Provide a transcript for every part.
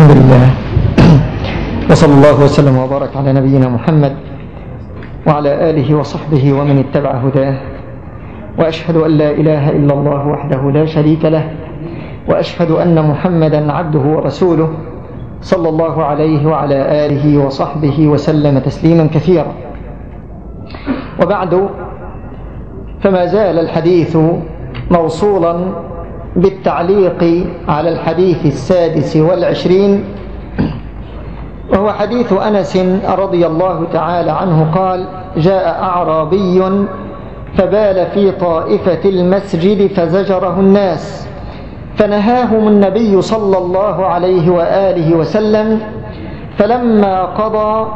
الحمد لله. وصلى الله وسلم وبارك على نبينا محمد وعلى آله وصحبه ومن اتبع هداه. وأشهد أن لا إله إلا الله وحده لا شريك له. وأشهد أن محمدا عبده ورسوله صلى الله عليه وعلى آله وصحبه وسلم تسليما كثيرا. وبعد فما زال الحديث موصولا بالتعليق على الحديث السادس والعشرين وهو حديث أنس رضي الله تعالى عنه قال جاء أعرابي فبال في طائفة المسجد فزجره الناس فنهاهم النبي صلى الله عليه وآله وسلم فلما قضى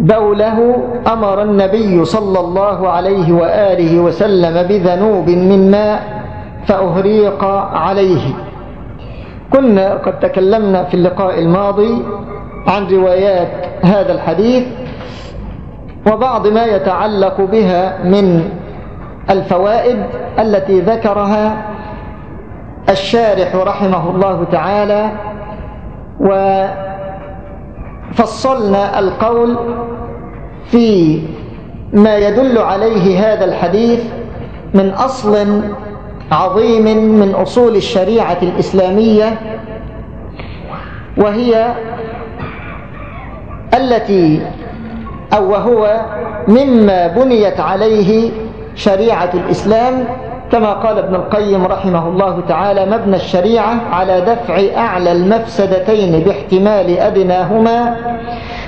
بوله أمر النبي صلى الله عليه وآله وسلم بذنوب من ماء فأهريق عليه. كنا قد تكلمنا في اللقاء الماضي عن روايات هذا الحديث وبعض ما يتعلق بها من الفوائد التي ذكرها الشارح رحمه الله تعالى وفصلنا القول في ما يدل عليه هذا الحديث من أصل عظيم من أصول الشريعة الإسلامية وهي التي أو وهو مما بنيت عليه شريعة الإسلام كما قال ابن القيم رحمه الله تعالى مبنى الشريعة على دفع أعلى المفسدتين باحتمال أدناهما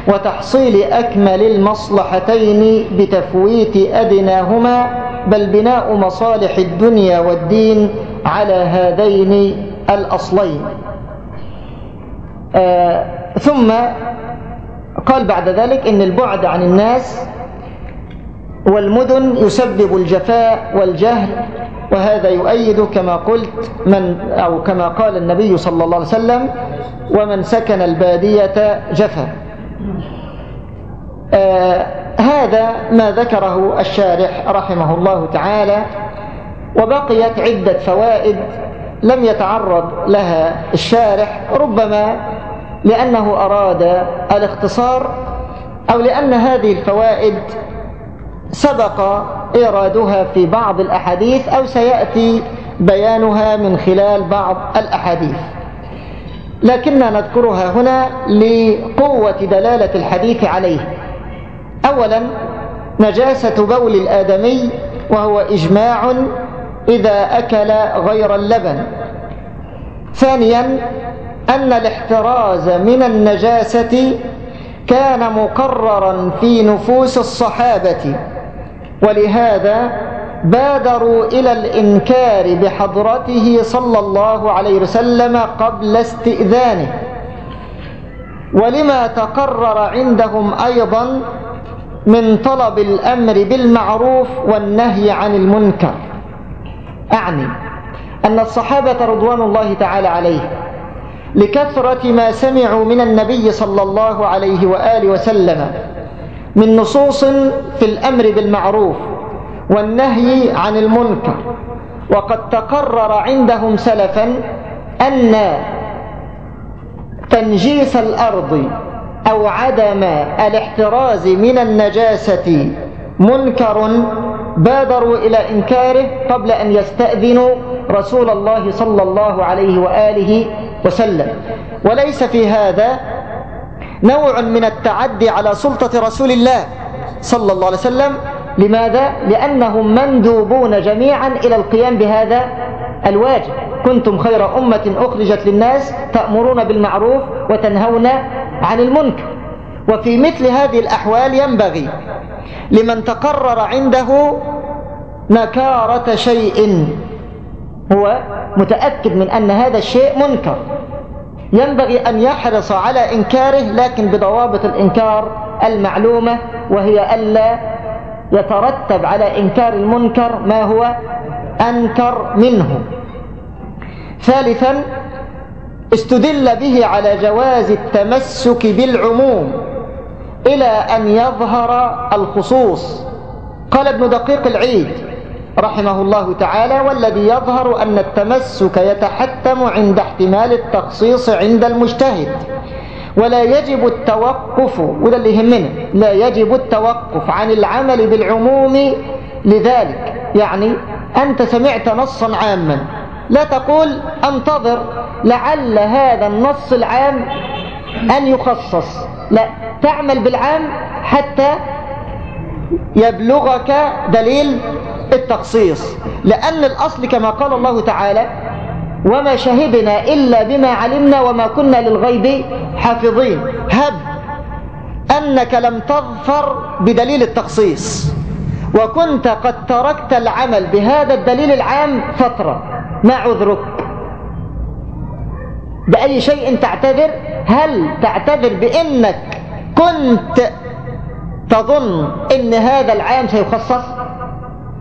وتحصيل أكمل المصلحتين بتفويت أدناهما بل بناء مصالح الدنيا والدين على هذين الأصلين. آه ثم قال بعد ذلك إن البعد عن الناس والمدن يسبب الجفاء والجهل وهذا يؤيد كما قلت من أو كما قال النبي صلى الله عليه وسلم ومن سكن البادية جفا. آه هذا ما ذكره الشارح رحمه الله تعالى وبقيت عدة فوائد لم يتعرض لها الشارح ربما لأنه أراد الاختصار أو لأن هذه الفوائد سبق إيرادها في بعض الأحاديث أو سيأتي بيانها من خلال بعض الأحاديث. لكننا نذكرها هنا لقوة دلالة الحديث عليه. أولا نجاسة بول الآدمي وهو إجماع إذا أكل غير اللبن. ثانيا أن الاحتراز من النجاسة كان مقررا في نفوس الصحابة. ولهذا بادروا إلى الإنكار بحضرته صلى الله عليه وسلم قبل استئذانه. ولما تقرر عندهم أيضا من طلب الأمر بالمعروف والنهي عن المنكر. أعني أن الصحابة رضوان الله تعالى عليه لكثرة ما سمعوا من النبي صلى الله عليه وآله وسلم من نصوص في الأمر بالمعروف والنهي عن المنكر. وقد تقرر عندهم سلفا أن تنجيس الأرض أو عدم الاحتراز من النجاسة منكر بادروا إلى إنكاره قبل أن يستأذنوا رسول الله صلى الله عليه وآله وسلم. وليس في هذا نوع من التعدي على سلطة رسول الله صلى الله عليه وسلم. لماذا؟ لأنهم مندوبون جميعا إلى القيام بهذا الواجب. كنتم خير أمة أخرجت للناس تأمرون بالمعروف وتنهون عن المنكر. وفي مثل هذه الأحوال ينبغي لمن تقرر عنده نكارة شيء هو متأكد من أن هذا الشيء منكر. ينبغي أن يحرص على إنكاره لكن بضوابط الإنكار المعلومة وهي ألا يترتب على إنكار المنكر ما هو أنكر منه. ثالثا استدل به على جواز التمسك بالعموم إلى أن يظهر الخصوص. قال ابن دقيق العيد رحمه الله تعالى والذي يظهر أن التمسك يتحتم عند احتمال التخصيص عند المجتهد ولا يجب التوقف وده اللي يهمنا لا يجب التوقف عن العمل بالعموم لذلك. يعني أنت سمعت نصا عاما لا تقول انتظر لعل هذا النص العام أن يخصص. لا تعمل بالعام حتى يبلغك دليل التخصيص. لأن الأصل كما قال الله تعالى وما شهدنا إلا بما علمنا وما كنا للغيب حافظين هب أنك لم تظفر بدليل التخصيص. وكنت قد تركت العمل بهذا الدليل العام فترة. ما عذرك؟ بأي شيء تعتذر؟ هل تعتذر بأنك كنت تظن إن هذا العام سيخصص؟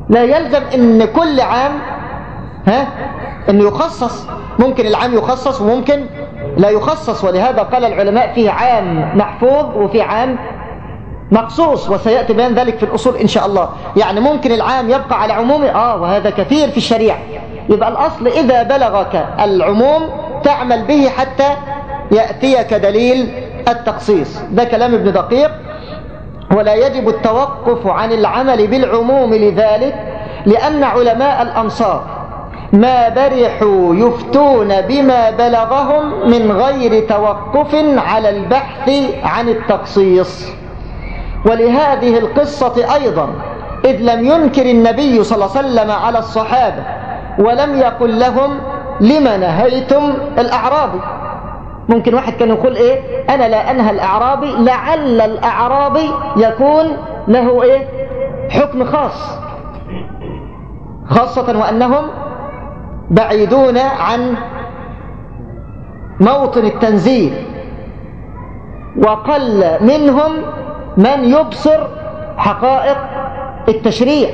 لا يلزم إن كل عام ها؟ انه يخصص. ممكن العام يخصص وممكن لا يخصص ولهذا قال العلماء فيه عام محفوظ وفي عام مقصوص وسيأتي بيان ذلك في الأصول إن شاء الله. يعني ممكن العام يبقى على عمومه آه وهذا كثير في الشريعة. يبقى الأصل إذا بلغك العموم تعمل به حتى يأتيك دليل التخصيص. ده كلام ابن دقيق. ولا يجب التوقف عن العمل بالعموم لذلك لأن علماء الأمصار ما برحوا يفتون بما بلغهم من غير توقف على البحث عن التخصيص. ولهذه القصة أيضا إذ لم ينكر النبي صلى الله عليه وسلم على الصحابة ولم يقل لهم لم نهيتم الأعرابي ممكن واحد كان يقول إيه؟ أنا لا أنهى الاعرابي لعل الاعرابي يكون له إيه؟ حكم خاص. خاصة وأنهم بعيدون عن موطن التنزيل. وقل منهم من يبصر حقائق التشريع.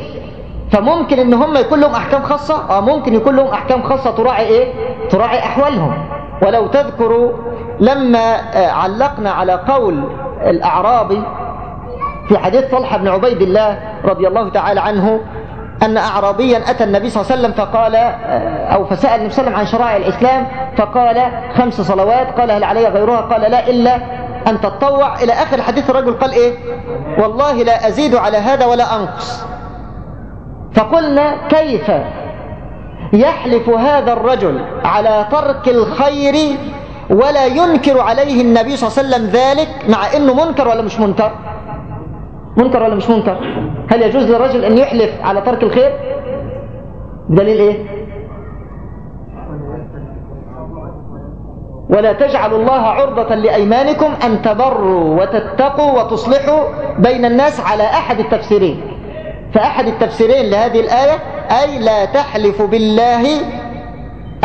فممكن إن هم يكون لهم أحكام خاصة؟ آه ممكن يكون لهم أحكام خاصة تراعي إيه؟ تراعي أحوالهم. ولو تذكروا لما آه، علقنا على قول الأعرابي في حديث طلحة بن عبيد الله رضي الله تعالى عنه أن أعرابيا أتى النبي صلى الله عليه وسلم فقال آه، أو فسأل النبي صلى الله عليه وسلم عن شرائع الإسلام فقال خمس صلوات قال هل علي غيرها؟ قال لا إلا أن تتطوع. إلى آخر الحديث الرجل قال إيه؟ والله لا أزيد على هذا ولا أنقص. فقلنا كيف يحلف هذا الرجل على ترك الخير ولا ينكر عليه النبي صلى الله عليه وسلم ذلك مع إنه منكر ولا مش منكر؟ منكر ولا مش منكر؟ هل يجوز للرجل أن يحلف على ترك الخير؟ دليل إيه؟ ولا تجعلوا الله عرضة لأيمانكم أن تبروا وتتقوا وتصلحوا بين الناس على أحد التفسيرين. فأحد التفسيرين لهذه الآية أي لا تحلف بالله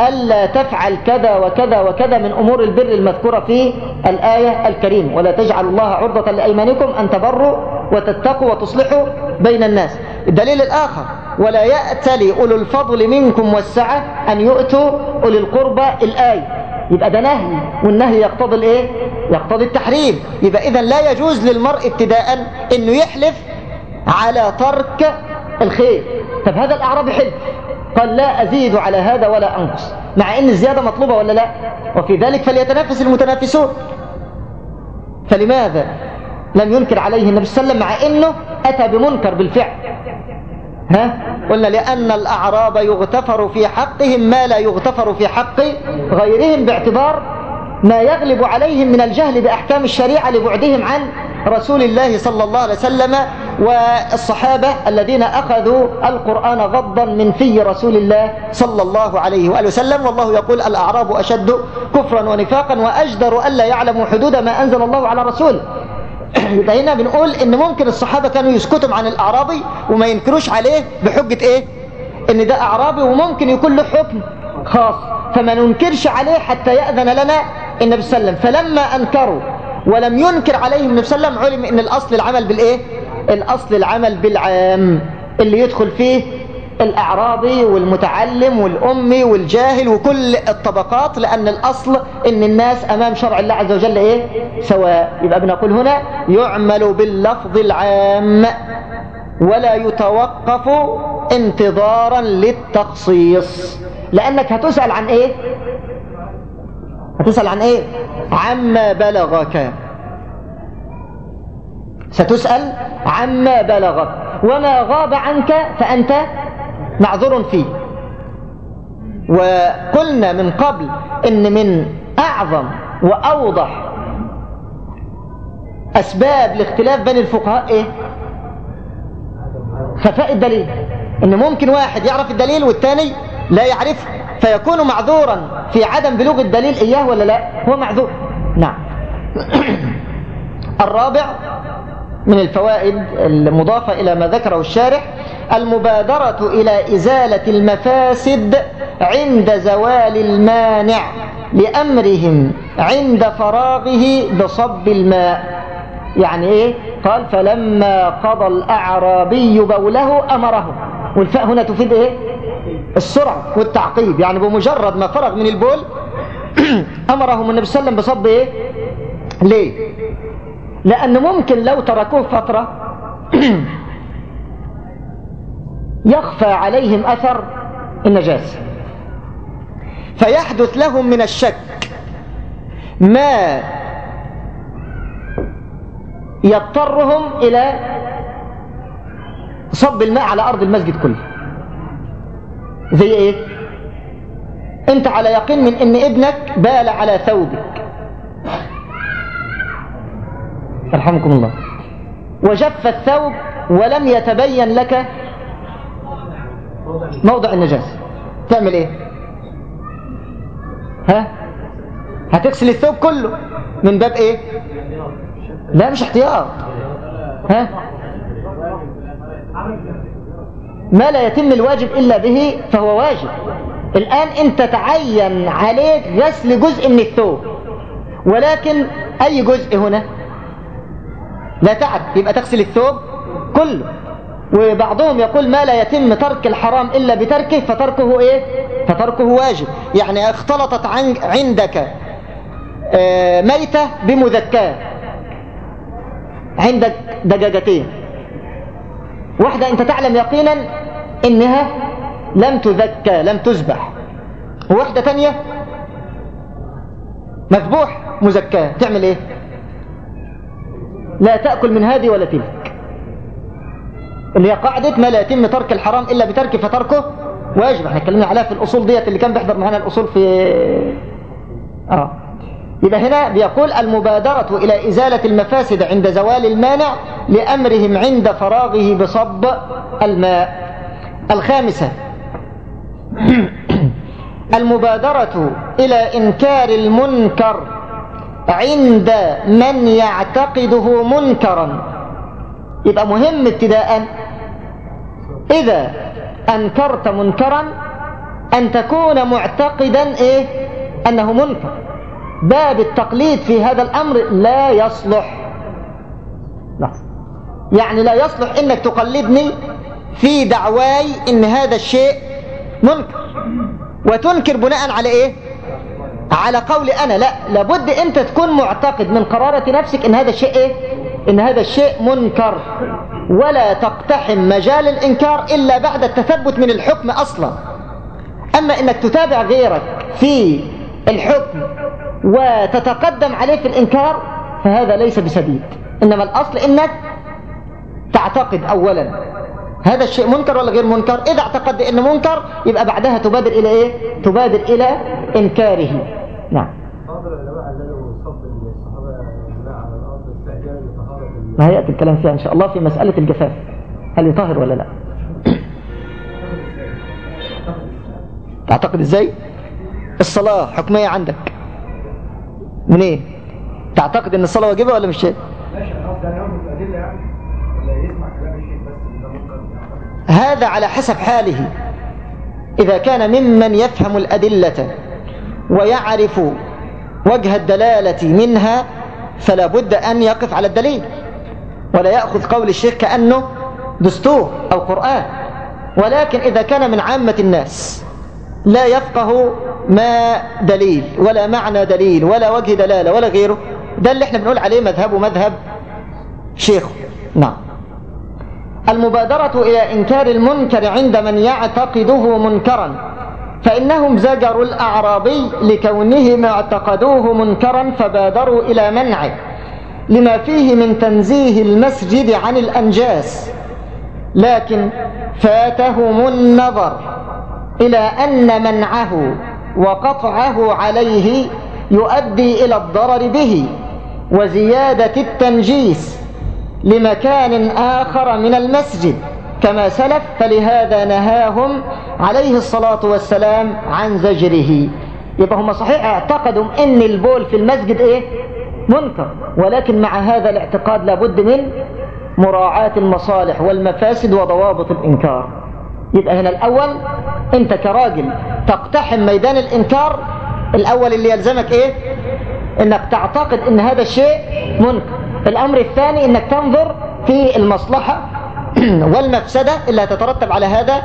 ألا تفعل كذا وكذا وكذا من أمور البر المذكورة في الآية الكريمة ولا تجعل الله عرضة لأيمانكم أن تبروا وتتقوا وتصلحوا بين الناس. الدليل الآخر ولا يأتلي أولو الفضل منكم والسعة أن يؤتوا أولي القربى الآية. يبقى ده نهي والنهي يقتضي الإيه؟ يقتضي التحريم. يبقى اذا لا يجوز للمرء ابتداء إنه يحلف على ترك الخير. طب هذا الاعرابي حلف. قال لا أزيد على هذا ولا أنقص. مع أن الزيادة مطلوبة ولا لا؟ وفي ذلك فليتنافس المتنافسون. فلماذا لم ينكر عليه النبي صلى الله عليه وسلم مع أنه أتى بمنكر بالفعل؟ ها؟ قلنا لأن الأعراب يغتفر في حقهم ما لا يغتفر في حق غيرهم باعتبار ما يغلب عليهم من الجهل بأحكام الشريعة لبعدهم عن رسول الله صلى الله عليه وسلم والصحابة الذين أخذوا القرآن غضا من في رسول الله صلى الله عليه وآله وسلم. والله يقول الأعراب أشد كفرا ونفاقا وأجدر ألا يعلموا حدود ما أنزل الله على رسوله يبقى هنا بنقول إن ممكن الصحابة كانوا يسكتوا عن الأعرابي وما ينكروش عليه بحجة إيه؟ إن ده أعرابي وممكن يكون له حكم خاص. فما ننكرش عليه حتى يأذن لنا النبي صلى الله عليه وسلم. فلما أنكروا ولم ينكر عليهم النبي صلى الله عليه وسلم علم إن الأصل العمل بالإيه؟ الأصل العمل بالعام اللي يدخل فيه الأعرابي والمتعلم والأمي والجاهل وكل الطبقات لأن الأصل إن الناس أمام شرع الله عز وجل إيه؟ سواء. يبقى بنقول هنا يعمل باللفظ العام ولا يتوقف انتظارا للتخصيص. لأنك هتسأل عن إيه؟ هتسأل عن إيه؟ عما بلغك. ستسأل عما بلغك. وما غاب عنك فأنت معذور فيه. وقلنا من قبل إن من أعظم وأوضح أسباب الاختلاف بين الفقهاء إيه؟ خفاء الدليل. إن ممكن واحد يعرف الدليل والتاني لا يعرفه. فيكون معذورا في عدم بلوغ الدليل إياه ولا لا؟ هو معذور. نعم. الرابع من الفوائد المضافة إلى ما ذكره الشارح المبادرة إلى إزالة المفاسد عند زوال المانع لأمرهم عند فراغه بصب الماء. يعني إيه؟ قال فلما قضى الأعرابي بوله أمره. والفاء هنا تفيد إيه؟ السرعة والتعقيب يعني بمجرد ما فرغ من البول أمرهم النبي صلى الله عليه وسلم بصب إيه؟ ليه؟ لأن ممكن لو تركوه فترة يخفى عليهم أثر النجاسة. فيحدث لهم من الشك ما يضطرهم إلى صب الماء على أرض المسجد كله. زي إيه؟ أنت على يقين من أن ابنك بال على ثوبك. رحمكم الله. وجف الثوب ولم يتبين لك موضع النجاسة تعمل إيه؟ ها؟ هتغسل الثوب كله من باب إيه؟ لا مش احتياط. ها؟ ما لا يتم الواجب إلا به فهو واجب. الآن انت تعين عليك غسل جزء من الثوب ولكن أي جزء هنا؟ لا تعد يبقى تغسل الثوب كله. وبعضهم يقول ما لا يتم ترك الحرام إلا بتركه فتركه إيه؟ فتركه واجب. يعني اختلطت عندك آه، ميتة بمذكاة. عندك دجاجتين واحدة انت تعلم يقينا انها لم تذكى لم تذبح. وواحدة تانية مذبوح مزكاة تعمل إيه؟ لا تأكل من هذه ولا تلك. اللي هي قاعدة ما لا يتم ترك الحرام إلا بترك فتركه واجب. إحنا اتكلمنا عليها في الأصول ديت اللي كان بيحضر معانا الأصول في آه. يبقى هنا بيقول المبادرة إلى إزالة المفاسد عند زوال المانع لأمرهم عند فراغه بصب الماء. الخامسة المبادرة إلى إنكار المنكر عند من يعتقده منكرا. يبقى مهم ابتداء. إذا أنكرت منكرا أن تكون معتقدا إيه؟ أنه منكر. باب التقليد في هذا الأمر لا يصلح. لا. يعني لا يصلح إنك تقلدني في دعواي إن هذا الشيء منكر. وتنكر بناء على إيه؟ على قول أنا. لا لابد أنت تكون معتقد من قرارة نفسك إن هذا الشيء إيه؟ إن هذا الشيء منكر. ولا تقتحم مجال الإنكار إلا بعد التثبت من الحكم أصلا. أما إنك تتابع غيرك في الحكم وتتقدم عليه في الإنكار فهذا ليس بسديد إنما الأصل إنك تعتقد أولا. هذا الشيء منكر ولا غير منكر؟ إذا اعتقد إنه منكر يبقى بعدها تبادر إلى إيه؟ تبادر إلى إنكاره. نعم. ما هيأتي الكلام فيها إن شاء الله في مسألة الجفاف. هل يطهر ولا لا؟ تعتقد إزاي؟ الصلاة حكمية عندك. من إيه تعتقد إن الصلاة واجبة ولا مش شيء؟ هذا على حسب حاله. إذا كان ممن يفهم الأدلة ويعرف وجه الدلالة منها فلا بد أن يقف على الدليل. ولا يأخذ قول الشيخ كأنه دستور أو قرآن. ولكن إذا كان من عامة الناس لا يفقه ما دليل ولا معنى دليل ولا وجه دلالة ولا غيره. ده اللي إحنا بنقول عليه مذهبه مذهب شيخه نعم. المبادرة إلى إنكار المنكر عند من يعتقده منكرا فإنهم زجروا الأعرابي لكونهم اعتقدوه منكرا فبادروا إلى منعه. لما فيه من تنزيه المسجد عن الأنجاس. لكن فاتهم النظر إلى أن منعه. وقطعه عليه يؤدي إلى الضرر به وزيادة التنجيس لمكان آخر من المسجد. كما سلف فلهذا نهاهم عليه الصلاة والسلام عن زجره. يبقى هم صحيح اعتقدوا إن البول في المسجد إيه؟ منكر. ولكن مع هذا الاعتقاد لابد من مراعاة المصالح والمفاسد وضوابط الإنكار. يبقى هنا الأول أنت كراجل تقتحم ميدان الإنكار الأول اللي يلزمك إيه؟ إنك تعتقد إن هذا الشيء منكر. الأمر الثاني إنك تنظر في المصلحة والمفسدة اللي هتترتب على هذا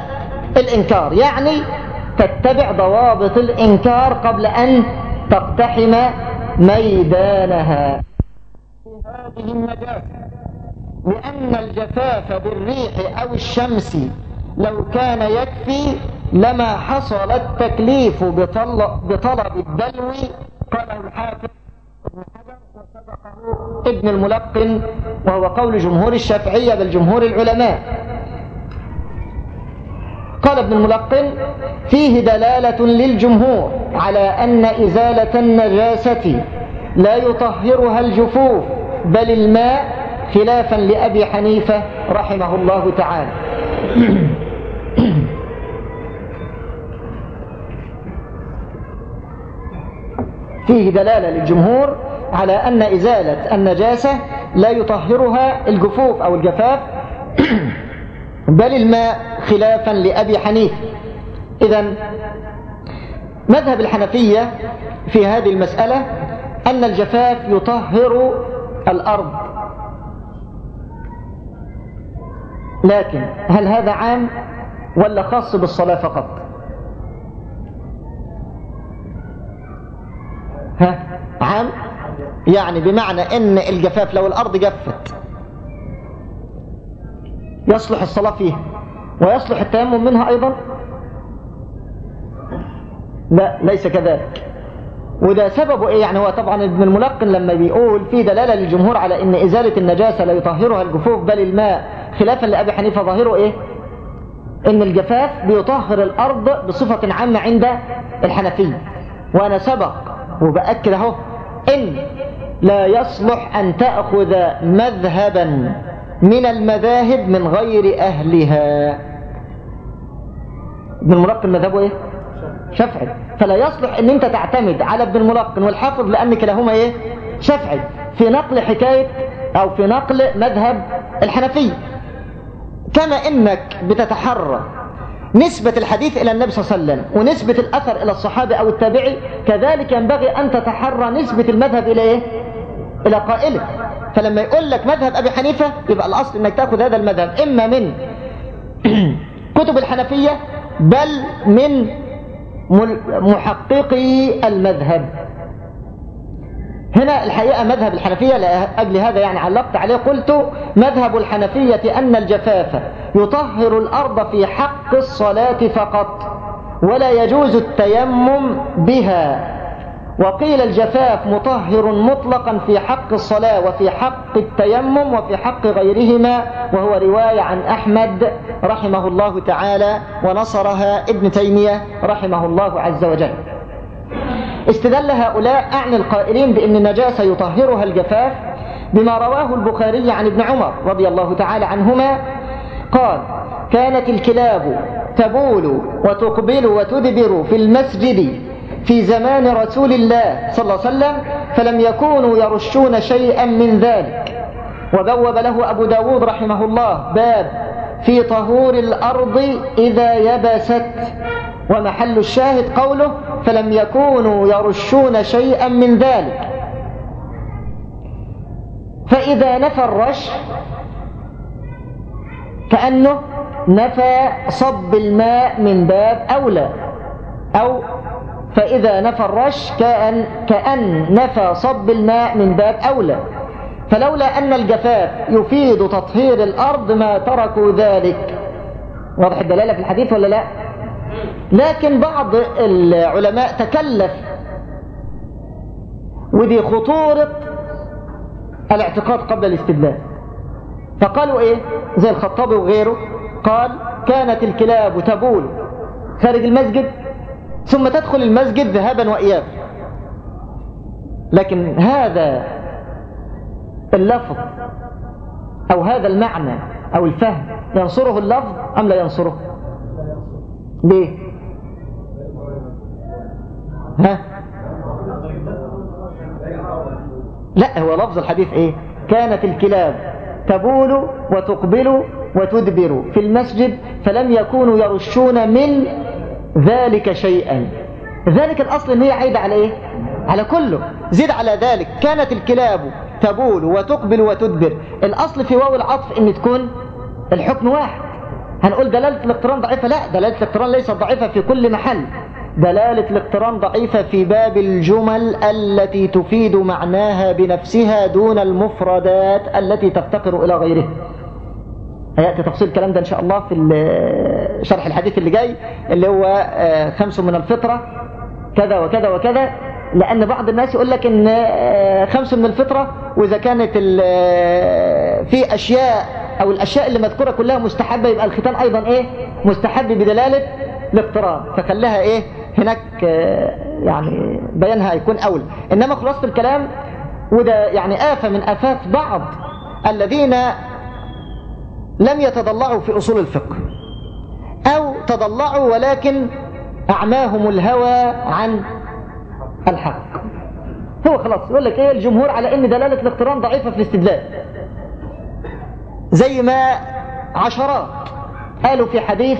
الإنكار. يعني تتبع ضوابط الإنكار قبل أن تقتحم ميدانها. هذه النجاسة لأن الجفاف بالريح أو الشمس لو كان يكفي لما حصل التكليف بطلب الدلو قاله الحافظ ابن وسبقه ابن الملقن وهو قول جمهور الشافعية بل جمهور العلماء. قال ابن الملقن فيه دلالة للجمهور على أن إزالة النجاسة لا يطهرها الجفوف بل الماء خلافا لأبي حنيفة رحمه الله تعالى. فيه دلالة للجمهور على أن إزالة النجاسة لا يطهرها الجفوف أو الجفاف بل الماء خلافا لأبي حنيفة. إذا مذهب الحنفية في هذه المسألة أن الجفاف يطهر الأرض. لكن هل هذا عام ولا خاص بالصلاة فقط؟ ها؟ عام؟ يعني بمعنى إن الجفاف لو الأرض جفت. يصلح الصلاة فيها ويصلح التيمم منها أيضا. لا ليس كذلك. وده سببه إيه؟ يعني هو طبعا ابن الملقن لما بيقول في دلالة للجمهور على إن إزالة النجاسة لا يطهرها الجفوف بل الماء. خلافا لأبي حنيفة ظاهره إيه؟ إن الجفاف بيطهر الأرض بصفة عامة عند الحنفية. وأنا سبق وبأكد أهو إن لا يصلح أن تأخذ مذهبا من المذاهب من غير أهلها. ابن الملقن مذهبه إيه؟ شفعي فلا يصلح إن أنت تعتمد على ابن الملقن والحافظ لأن كلاهما إيه؟ شفعي في نقل حكاية أو في نقل مذهب الحنفية كما إنك بتتحرى نسبة الحديث إلى النبي صلى الله عليه وسلم ونسبة الأثر إلى الصحابة أو التابعي كذلك ينبغي أن تتحرى نسبة المذهب إلى إيه؟ إلى قائله. فلما يقول لك مذهب أبي حنيفة يبقى الأصل أنك تأخذ هذا المذهب. إما من كتب الحنفية بل من محققي المذهب. هنا الحقيقة مذهب الحنفية لأجل هذا يعني علقت عليه قلت مذهب الحنفية أن الجفاف يطهر الأرض في حق الصلاة فقط ولا يجوز التيمم بها. وقيل الجفاف مطهر مطلقا في حق الصلاة وفي حق التيمم وفي حق غيرهما وهو رواية عن أحمد رحمه الله تعالى ونصرها ابن تيمية رحمه الله عز وجل. استدل هؤلاء أعني القائلين بأن النجاسة يطهرها الجفاف بما رواه البخاري عن ابن عمر رضي الله تعالى عنهما. قال كانت الكلاب تبول وتقبل وتدبر في المسجد في زمان رسول الله صلى الله عليه وسلم فلم يكونوا يرشون شيئا من ذلك. وبوب له أبو داود رحمه الله باب في طهور الأرض إذا يبست. ومحل الشاهد قوله فلم يكونوا يرشون شيئا من ذلك. فإذا نفى الرش كأنه نفى صب الماء من باب أولى أو فإذا نفى الرش كأن, كأن نفى صب الماء من باب أولى. فلولا أن الجفاف يفيد تطهير الأرض ما تركوا ذلك. واضح الدلالة في الحديث ولا لا؟ لكن بعض العلماء تكلف ودي خطورة الاعتقاد قبل الاستدلال. فقالوا إيه؟ زي الخطابي وغيره. قال كانت الكلاب تبول خارج المسجد ثم تدخل المسجد ذهابا وإيابا. لكن هذا اللفظ أو هذا المعنى أو الفهم ينصره اللفظ أم لا ينصره؟ ليه؟ ها؟ لا هو لفظ الحديث إيه؟ كانت الكلاب تبول وتقبل وتدبر في المسجد فلم يكونوا يرشون من ذلك شيئا. ذلك الأصل إن هي عايدة على إيه؟ على كله. زيد على ذلك. كانت الكلاب تبول وتقبل وتدبر. الأصل في واو العطف إن تكون الحكم واحد. هنقول دلالة الاقتران ضعيفة؟ لا دلالة الاقتران ليست ضعيفة في كل محل. دلالة الاقتران ضعيفة في باب الجمل التي تفيد معناها بنفسها دون المفردات التي تفتقر إلى غيرها هيأتي تفصيل الكلام ده إن شاء الله في شرح الحديث اللي جاي اللي هو آه، خمس من الفطرة كذا وكذا وكذا. لأن بعض الناس يقول لك إن آه، خمس من الفطرة وإذا كانت آه، في أشياء أو الأشياء اللي مذكورة كلها مستحبة يبقى الختان أيضا إيه؟ مستحب بدلالة الاقتران. فخلها إيه؟ هناك يعني بيانها يكون أول. إنما خلاصة الكلام وده يعني آفة من آفات بعض الذين لم يتضلعوا في أصول الفقه أو تضلعوا ولكن أعماهم الهوى عن الحق. هو خلاص يقول لك إيه؟ الجمهور على إن دلالة الاقتران ضعيفة في الاستدلال. زي ما عشرات قالوا في حديث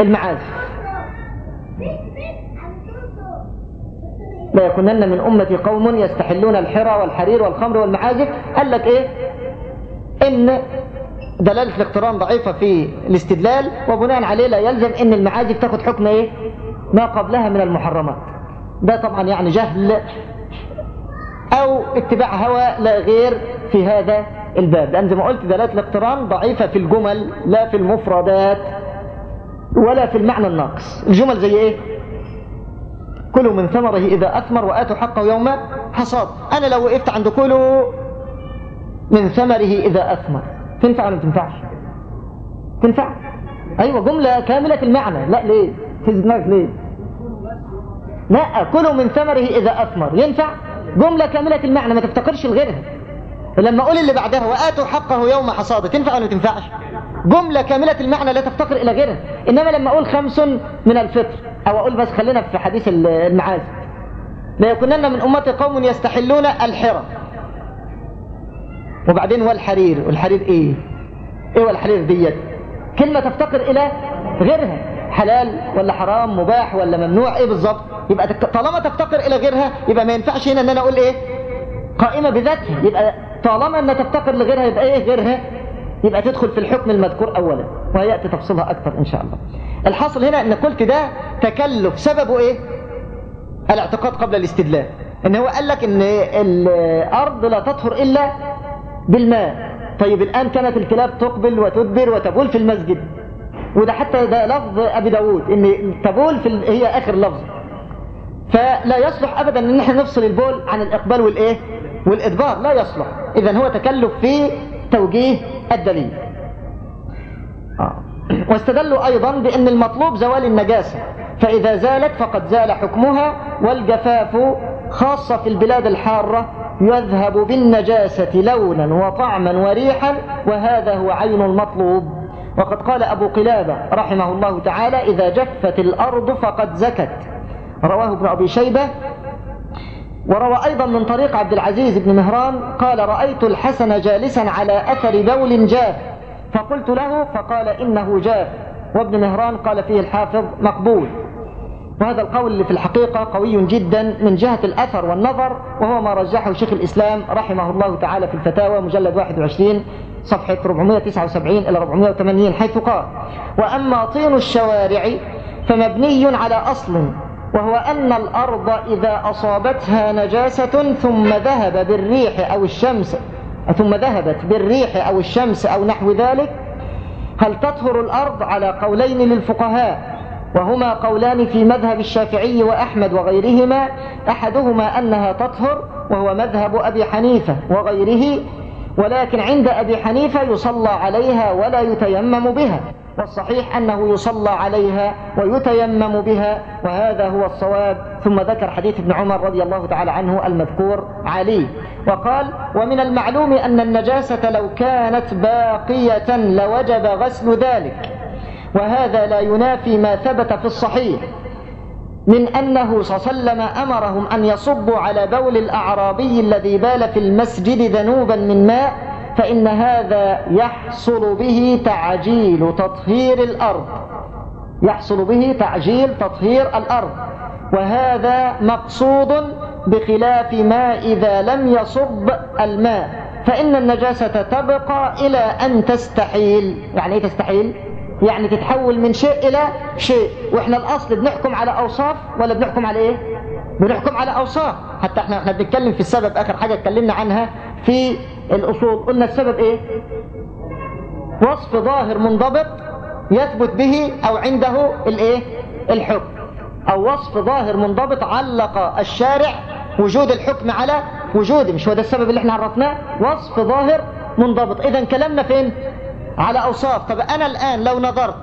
المعازف لا يكونن من أمتي قوم يستحلون الحرى والحرير والخمر والمعازف قال لك إيه؟ إن دلالة الاقتران ضعيفة في الاستدلال وبناء عليه لا يلزم إن المعازف تاخد حكم إيه؟ ما قبلها من المحرمات. ده طبعا يعني جهل أو اتباع هوى لا غير في هذا الباب. لأن زي ما قلت دلالة الاقتران ضعيفة في الجمل لا في المفردات ولا في المعنى الناقص. الجمل زي إيه؟ كلوا من ثمره إذا أثمر وآتوا حقه يوم حصاد. أنا لو وقفت عند كلوا من ثمره إذا أثمر. تنفع ولا تنفعش؟ تنفع؟ أيوه جملة كاملة المعنى. لا ليه؟ في دماغك ليه لا كلوا من ثمره إذا أثمر. ينفع؟ جملة كاملة المعنى ما تفتكرش لغيرها لما أقول اللي بعدها وآتوا حقه يوم حصاده تنفع ولا ما تنفعش. جملة كاملة المعنى لا تفتقر إلى غيرها. إنما لما أقول خمس من الفطر أو أقول بس خلينا في حديث المعاذ لا يكونن من أمتي قوم يستحلون الحرى وبعدين والحرير والحرير إيه؟ إيه والحرير ديت؟ كلمة تفتقر إلى غيرها. حلال ولا حرام مباح ولا ممنوع؟ إيه بالظبط؟ يبقى طالما تفتقر إلى غيرها يبقى ما ينفعش هنا إن أنا أقول إيه؟ قائمة بذاتها. يبقى طالما ان تفتقر لغيرها يبقى إيه غيرها؟ يبقى تدخل في الحكم المذكور اولا وهيأتي تفصيلها أكثر إن شاء الله. الحاصل هنا أن قلت ده تكلف. سببه إيه؟ الاعتقاد قبل الاستدلال. إن هو قال لك إن الأرض لا تطهر إلا بالماء. طيب الآن كانت الكلاب تقبل وتدبر وتبول في المسجد. وده حتى ده لفظ أبي داود إن تبول في هي آخر لفظ. فلا يصلح أبدا إن إحنا نفصل البول عن الإقبال والإيه؟ والإدبار لا يصلح. إذا هو تكلف في توجيه الدليل. آه. واستدلوا أيضا بأن المطلوب زوال النجاسة. فإذا زالت فقد زال حكمها والجفاف خاصة في البلاد الحارة يذهب بالنجاسة لونا وطعما وريحا وهذا هو عين المطلوب. وقد قال أبو قلابة رحمه الله تعالى إذا جفت الأرض فقد زكت رواه ابن أبي شيبة وروى أيضا من طريق عبد العزيز بن مهران قال رأيت الحسن جالسا على أثر بول جاف. فقلت له فقال إنه جاف. وابن مهران قال فيه الحافظ مقبول. وهذا القول اللي في الحقيقة قوي جدا من جهة الأثر والنظر وهو ما رجحه شيخ الإسلام رحمه الله تعالى في الفتاوى مجلد 21 صفحة 479 إلى 480 حيث قال وأما طين الشوارع فمبني على أصل وهو أن الأرض إذا أصابتها نجاسة ثم ذهب بالريح أو الشمس ثم ذهبت بالريح أو الشمس أو نحو ذلك هل تطهر الأرض على قولين للفقهاء وهما قولان في مذهب الشافعي وأحمد وغيرهما أحدهما أنها تطهر وهو مذهب أبي حنيفة وغيره ولكن عند أبي حنيفة يصلى عليها ولا يتيمم بها. والصحيح أنه يصلى عليها ويتيمم بها وهذا هو الصواب. ثم ذكر حديث ابن عمر رضي الله تعالى عنه المذكور عليه. وقال ومن المعلوم أن النجاسة لو كانت باقية لوجب غسل ذلك وهذا لا ينافي ما ثبت في الصحيح من أنه صلى الله عليه وسلم أمرهم أن يصبوا على بول الأعرابي الذي بال في المسجد ذنوبا من ماء فإن هذا يحصل به تعجيل تطهير الأرض. يحصل به تعجيل تطهير الأرض. وهذا مقصود بخلاف ما إذا لم يصب الماء. فإن النجاسة تبقى إلى أن تستحيل. يعني إيه تستحيل؟ يعني تتحول من شيء إلى شيء. وإحنا الأصل بنحكم على أوصاف ولا بنحكم على إيه؟ بنحكم على أوصاف. حتى إحنا, إحنا بنتكلم في السبب آخر حاجة اتكلمنا عنها. في الأصول. قلنا السبب إيه؟ وصف ظاهر منضبط يثبت به أو عنده الإيه؟ الحكم. أو وصف ظاهر منضبط علق الشارع وجود الحكم على وجوده. مش هو ده السبب اللي إحنا عرفناه؟ وصف ظاهر منضبط. إذا كلامنا فين؟ على أوصاف. طب أنا الآن لو نظرت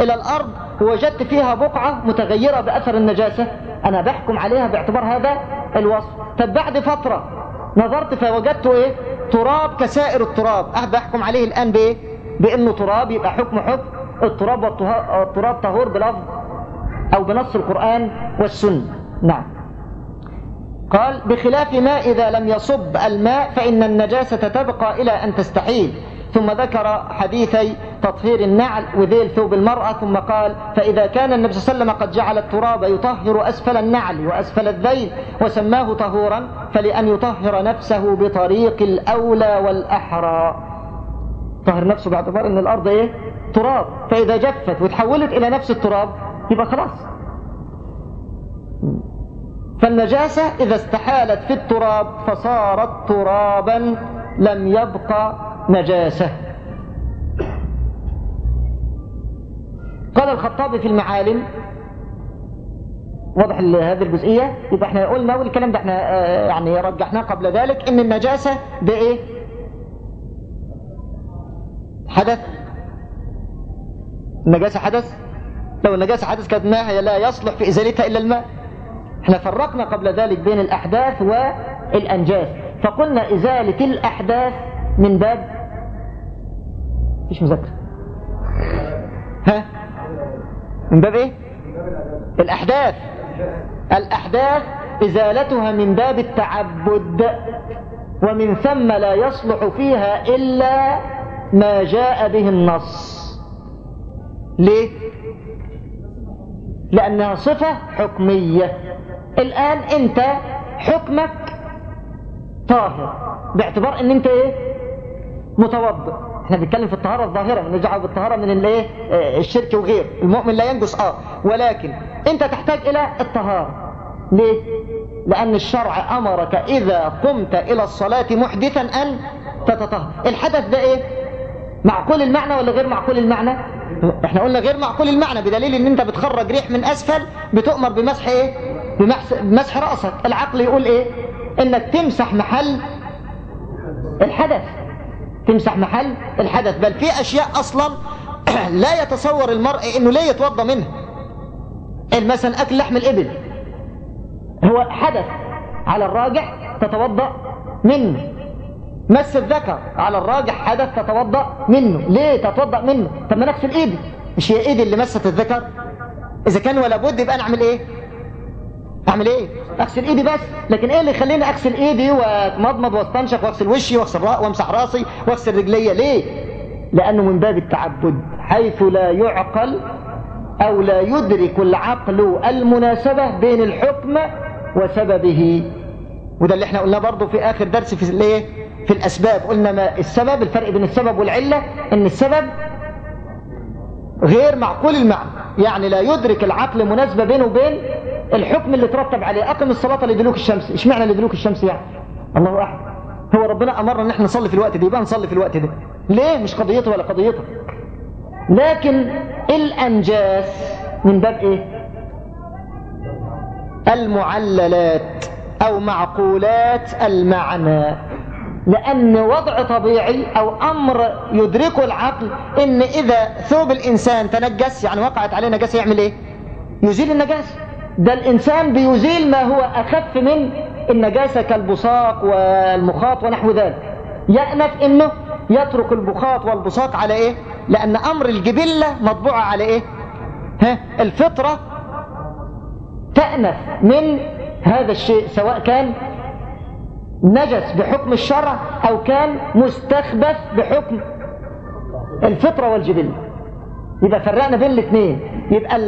إلى الأرض ووجدت فيها بقعة متغيرة بأثر النجاسة أنا بحكم عليها باعتبار هذا الوصف. طب بعد فترة نظرت فوجدت إيه؟ تراب كسائر التراب. أه بحكم عليه الآن بإيه؟ بأنه تراب. يبقى حكم حكم. التراب والتراب طهور بلفظ أو بنص القرآن والسنة. نعم. قال بخلاف ما إذا لم يصب الماء فإن النجاسة تبقى إلى أن تستحيل. ثم ذكر حديثي تطهير النعل وذيل ثوب المرأة ثم قال فإذا كان النبي صلى الله عليه وسلم قد جعل التراب يطهر أسفل النعل وأسفل الذيل وسماه طهورا فلأن يطهر نفسه بطريق الأولى والأحرى. طهر نفسه باعتبار أن الأرض إيه؟ تراب. فإذا جفت وتحولت إلى نفس التراب يبقى خلاص. فالنجاسة إذا استحالت في التراب فصارت ترابا لم يبقى نجاسة. قال الخطابي في المعالم. واضح هذه الجزئية. يبقى إحنا قلنا والكلام ده إحنا آه يعني رجحناه قبل ذلك إن النجاسة ده إيه حدث. النجاسة حدث. لو النجاسة حدث كانت ماء لا يصلح في إزالتها إلا الماء. إحنا فرقنا قبل ذلك بين الأحداث والانجاز فقلنا إزالة الأحداث من باب مفيش مذاكرة ها؟ من باب إيه؟ الأحداث. الأحداث إزالتها من باب التعبد ومن ثم لا يصلح فيها إلا ما جاء به النص. ليه؟ لأنها صفة حكمية. الآن أنت حكمك طاهر باعتبار إن أنت إيه؟ متوضئ. إحنا بنتكلم في الطهارة الظاهرة نرجع بالطهارة من الإيه؟ الشرك وغير. المؤمن لا ينجس آه. ولكن أنت تحتاج إلى الطهارة. ليه؟ لأن الشرع أمرك إذا قمت إلى الصلاة محدثا أن تتطهر. الحدث ده إيه؟ معقول المعنى ولا غير معقول المعنى؟ إحنا قلنا غير معقول المعنى بدليل إن أنت بتخرج ريح من أسفل بتؤمر بمسح إيه؟ بمسح رأسك. العقل يقول إيه؟ إنك تمسح محل الحدث. تمسح محل الحدث بل في أشياء أصلا لا يتصور المرء أنه لا يتوضى منها. مثلا أكل لحم الإبل هو حدث على الراجح تتوضأ منه. مس الذكر على الراجح حدث تتوضأ منه. ليه تتوضأ منه؟ طب ما نغسل ايدي مش هي ايدي اللي مست الذكر؟ إذا كان ولا بد يبقى أنا اعمل إيه؟ اعمل إيه؟ اغسل ايدي بس. لكن إيه اللي يخليني اغسل ايدي واتمضمض واستنشق واغسل وشي واغسل وامسح رأسي واغسل رجلي ليه؟ لأنه من باب التعبد حيث لا يعقل أو لا يدرك العقل المناسبة بين الحكم وسببه. وده اللي إحنا قلناه برضو في آخر درس في الايه؟ في الأسباب. قلنا ما السبب الفرق بين السبب والعلة إن السبب غير معقول المعنى. يعني لا يدرك العقل مناسبة بينه وبين الحكم اللي ترتب عليه. أقم الصلاة لدلوك الشمس. إيش معنى لدلوك الشمس يعني؟ الله أعلم هو ربنا أمرنا إن إحنا نصلي في الوقت ده يبقى نصلي في الوقت ده ليه؟ مش قضيته ولا قضيته. لكن الأنجاس من باب إيه؟ المعللات أو معقولات المعنى. لأن وضع طبيعي أو أمر يدركه العقل إن إذا ثوب الإنسان تنجس يعني وقعت عليه نجاسة يعمل إيه؟ يزيل النجاسة. ده الإنسان بيزيل ما هو أخف من النجاسة كالبصاق والمخاط ونحو ذلك. يأنف إنه يترك البخاط والبصاق على إيه؟ لأن أمر الجبلة مطبوعة على إيه؟ ها؟ الفطرة تأنف من هذا الشيء سواء كان نجس بحكم الشرع أو كان مستخبث بحكم الفطرة والجبلة. يبقى فرقنا بين الاثنين. يبقى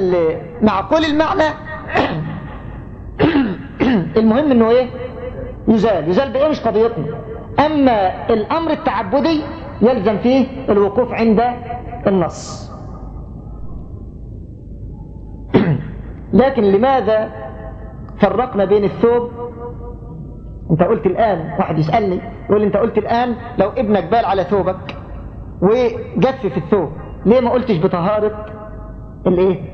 معقول المعنى المهم إنه إيه؟ يزال. يزال بإيه؟ مش قضيتنا. أما الأمر التعبدي يلزم فيه الوقوف عند النص. لكن لماذا فرقنا بين الثوب؟ أنت قلت الآن واحد يسألني يقول أنت قلت الآن لو ابنك بال على ثوبك وجف في الثوب ليه ما قلتش بطهارة الإيه؟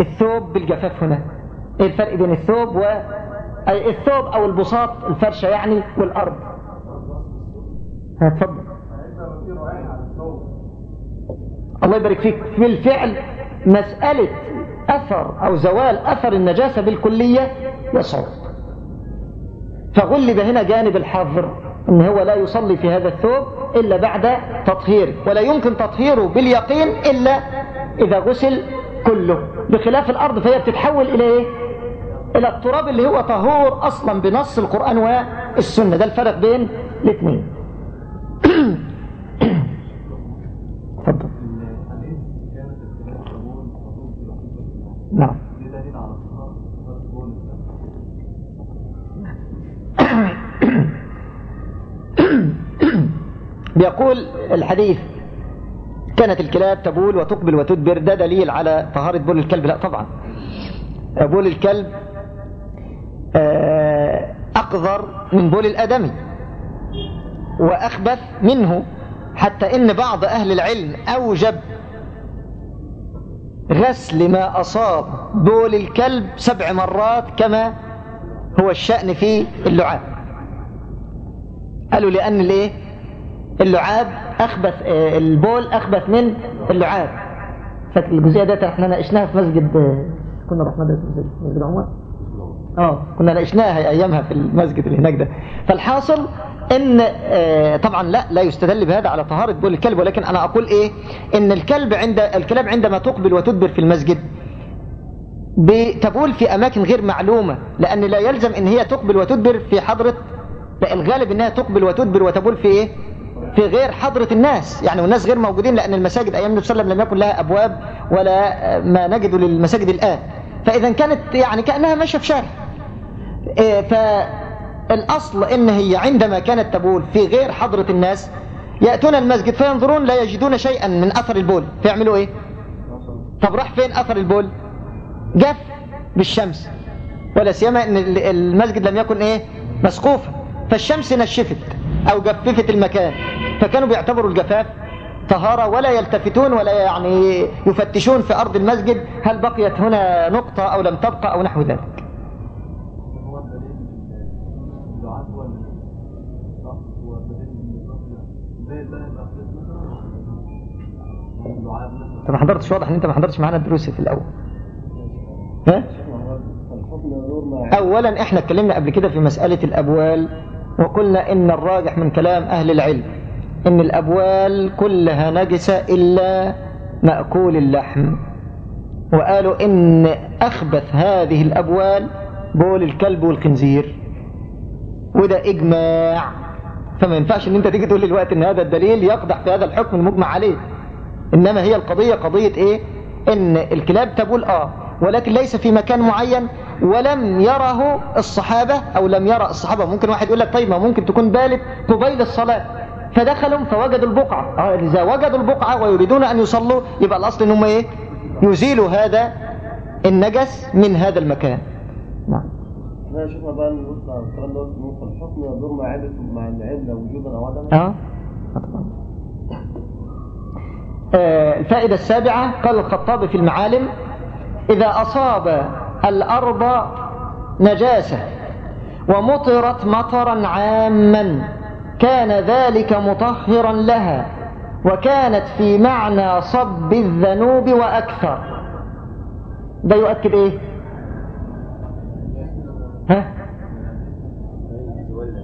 الثوب بالجفاف هنا. إيه الفرق بين الثوب و الثوب أو البساط الفرشة يعني والأرض. هتفضل الله يبارك فيك. في الفعل مسألة أثر أو زوال أثر النجاسة بالكلية يصعب فغلب هنا جانب الحظر إن هو لا يصلي في هذا الثوب إلا بعد تطهيره ولا يمكن تطهيره باليقين إلا إذا غسل كله. بخلاف الأرض فهي بتتحول إلى إيه؟ إلى التراب اللي هو طهور أصلا بنص القرآن والسنة. ده الفرق بين الاثنين تفضل. نعم. بيقول الحديث كانت الكلاب تبول وتقبل وتدبر. ده دليل على طهارة بول الكلب. لا طبعا. بول الكلب آه، أقذر من بول الآدمي وأخبث منه حتى إن بعض أهل العلم أوجب غسل ما أصاب بول الكلب سبع مرات كما هو الشأن في اللعاب. قالوا لأن ليه؟ اللعاب أخبث آه، البول أخبث من اللعاب. فالجزئية ده إحنا ناقشناها في مسجد كنا رحنا ده مسجد عمر. آه كنا ناقشناها أيامها في المسجد اللي هناك ده. فالحاصل إن آه طبعا لا لا يستدل بهذا على طهارة بول الكلب ولكن أنا أقول إيه؟ إن الكلب عند الكلاب عندما تقبل وتدبر في المسجد بتبول في أماكن غير معلومة لأن لا يلزم إن هي تقبل وتدبر في حضرة الغالب إنها تقبل وتدبر وتبول في إيه؟ في غير حضرة الناس. يعني والناس غير موجودين لأن المساجد أيام النبي صلى الله عليه وسلم لم يكن لها أبواب ولا ما نجد للمساجد الآن. فإذا كانت يعني كأنها ماشية في شارع فالأصل إن هي عندما كانت تبول في غير حضرة الناس يأتون المسجد فينظرون لا يجدون شيئا من أثر البول. فيعملوا إيه؟ طب راح فين أثر البول؟ جف بالشمس. ولا سيما إن المسجد لم يكن إيه؟ مسقوفا. فالشمس نشفت. أو جففت المكان. فكانوا بيعتبروا الجفاف طهارة ولا يلتفتون ولا يعني يفتشون في أرض المسجد. هل بقيت هنا نقطة أو لم تبقى أو نحو ذلك؟ انت ما حضرتش واضح إن أنت ما حضرتش معانا الدروس في الأول. ها؟ اولا إحنا اتكلمنا قبل كده في مسألة الأبوال وقلنا إن الراجح من كلام أهل العلم إن الأبوال كلها نجسة إلا مأكول اللحم. وقالوا إن أخبث هذه الأبوال بول الكلب والخنزير. وده إجماع. فما ينفعش إن أنت تيجي تقول الوقت إن هذا الدليل يقضح في هذا الحكم المجمع عليه. إنما هي القضية قضية إيه؟ إن الكلاب تبول آه. ولكن ليس في مكان معين ولم يره الصحابة أو لم يرى الصحابة. ممكن واحد يقول لك طيب ما ممكن تكون بالت قبيل الصلاة. فدخلوا فوجدوا البقعة. آه، إذا وجدوا البقعة ويريدون أن يصلوا يبقى الأصل أنهم إيه؟ يزيلوا هذا النجس من هذا المكان. نعم. إحنا شفنا بقى ان الكلام ممكن الحكم يدور مع عله مع العله وجودا أو عدما آه. آه، الفائدة السابعة قال الخطابي في المعالم إذا أصاب الأرض نجاسة ومطرت مطرا عاما كان ذلك مطهرا لها وكانت في معنى صب الذنوب وأكثر. ده يؤكد إيه؟ ها؟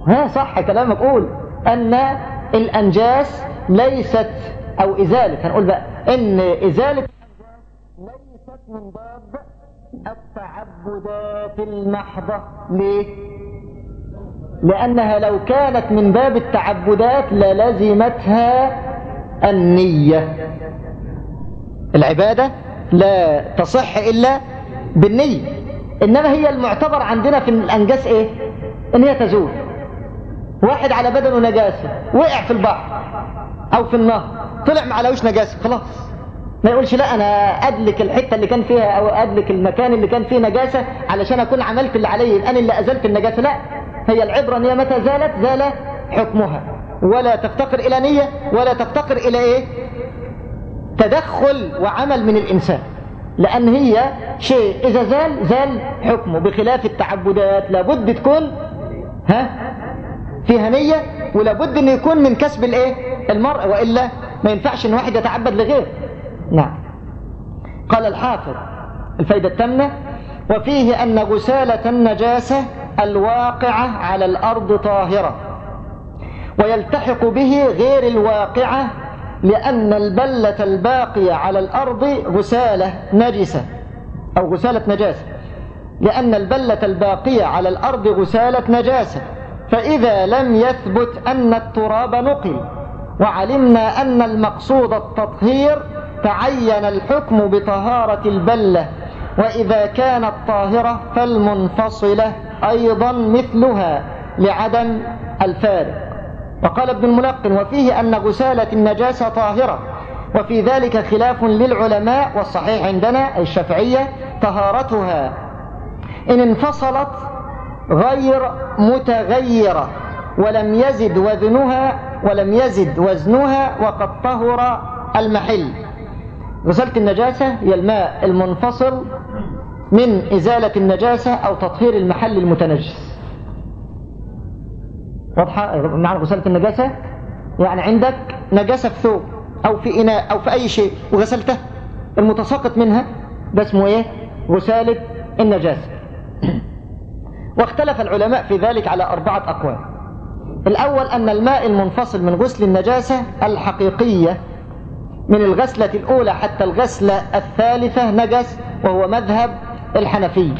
ها صح كلامك. قول أن الأنجاس ليست أو إزالة. هنقول بقى إن إزالة من باب التعبدات المحضة. ليه؟ لأنها لو كانت من باب التعبدات للزمتها النية. العبادة لا تصح إلا بالنية. إنما هي المعتبر عندنا في الأنجاس إيه؟ إن هي تزول. واحد على بدنه نجاسة وقع في البحر أو في النهر طلع ما عليهوش نجاسة خلاص. ما يقولش لا أنا أدلك الحتة اللي كان فيها أو أدلك المكان اللي كان فيه نجاسة علشان أكون عملت اللي عليه أنا اللي أزلت النجاسة. لا هي العبرة إن هي متى زالت؟ زال حكمها. ولا تفتقر إلى نية ولا تفتقر إلى إيه؟ تدخل وعمل من الإنسان. لأن هي شيء. إذا زال زال حكمه. بخلاف التعبدات لابد تكون ها فيها نية ولابد إن يكون من كسب الإيه؟ المرء. وإلا ما ينفعش إن واحد يتعبد لغيره. نعم. قال الحافظ الفايدة التامنة وفيه أن غسالة النجاسة الواقعة على الأرض طاهرة ويلتحق به غير الواقعة لأن البلة الباقية على الأرض غسالة نجسة أو غسالة نجاسة لأن البلة الباقية على الأرض غسالة نجاسة فإذا لم يثبت أن التراب نقل وعلمنا أن المقصود التطهير تعين الحكم بطهارة البلة وإذا كانت طاهرة فالمنفصلة أيضا مثلها لعدم الفارق وقال ابن الملقن وفيه أن غسالة النجاسة طاهرة وفي ذلك خلاف للعلماء والصحيح عندنا الشافعية طهارتها إن انفصلت غير متغيرة ولم يزد وزنها ولم يزد وزنها وقد طهر المحل. غسالة النجاسة هي الماء المنفصل من إزالة النجاسة أو تطهير المحل المتنجس. واضحة؟ معنى غسالة النجاسة؟ يعني عندك نجاسة في ثوب أو في إناء أو في أي شيء وغسلته المتساقط منها ده اسمه إيه؟ غسالة النجاسة. واختلف العلماء في ذلك على أربعة أقوال. الأول أن الماء المنفصل من غسل النجاسة الحقيقية من الغسلة الأولى حتى الغسلة الثالثة نجس وهو مذهب الحنفية.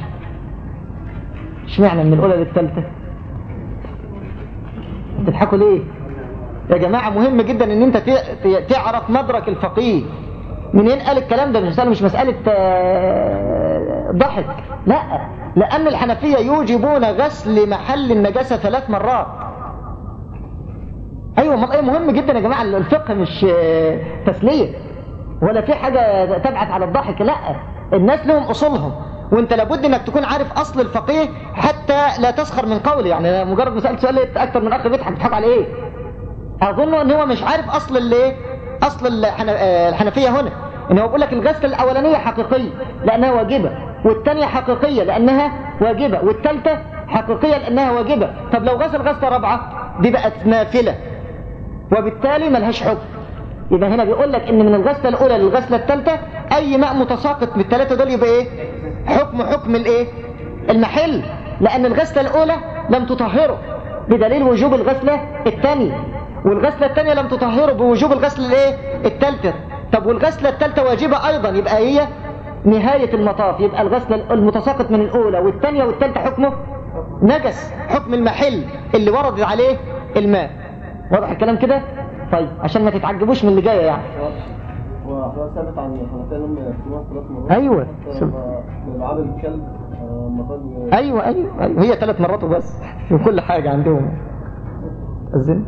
إيش معنى من الأولى للثالثة؟ تضحكوا ليه؟ يا جماعة مهم جدا إن أنت تعرف مدرك الفقيه. منين قال الكلام ده؟ مش مسألة مش مسألة آه، ضحك. لا. لأن الحنفية يوجبون غسل محل النجاسة ثلاث مرات. أيوه إيه مهم جدا يا جماعة الفقه مش تسلية ولا في حاجة تبعث على الضحك لأ الناس لهم أصولهم وأنت لابد إنك تكون عارف أصل الفقيه حتى لا تسخر من قولي يعني مجرد ما سألت سؤال أكتر من أخ بيضحك بيضحك على إيه؟ أظن إن هو مش عارف أصل الايه أصل الحنفية هنا إن هو بيقول لك الغسلة الأولانية حقيقية لأنها واجبة والثانيه حقيقية لأنها واجبة والثالثه حقيقية لأنها واجبة. طب لو غسل غسلة رابعة دي بقت نافله وبالتالي ملهاش حكم. يبقى هنا بيقول لك إن من الغسلة الأولى للغسلة الثالثه أي ماء متساقط بالثلاثه دول يبقى إيه؟ حكم حكم الإيه؟ المحل. لأن الغسلة الأولى لم تطهره بدليل وجوب الغسلة الثانية والغسلة الثانية لم تطهره بوجوب الغسله الإيه؟ الثالثه طب والغسلة الثالثه واجبة أيضا يبقى هي نهاية المطاف يبقى الغسلة المتساقط من الأولى والثانيه والثالثه حكمه نجس حكم المحل اللي ورد عليه الماء. واضح الكلام كده؟ طيب عشان ما تتعجبوش من اللي جاية يعني. ثابت عن أيوه. لعاب الكلب أيوه أيوه أيوه. هي ثلاث مرات وبس في كل حاجة عندهم. الزين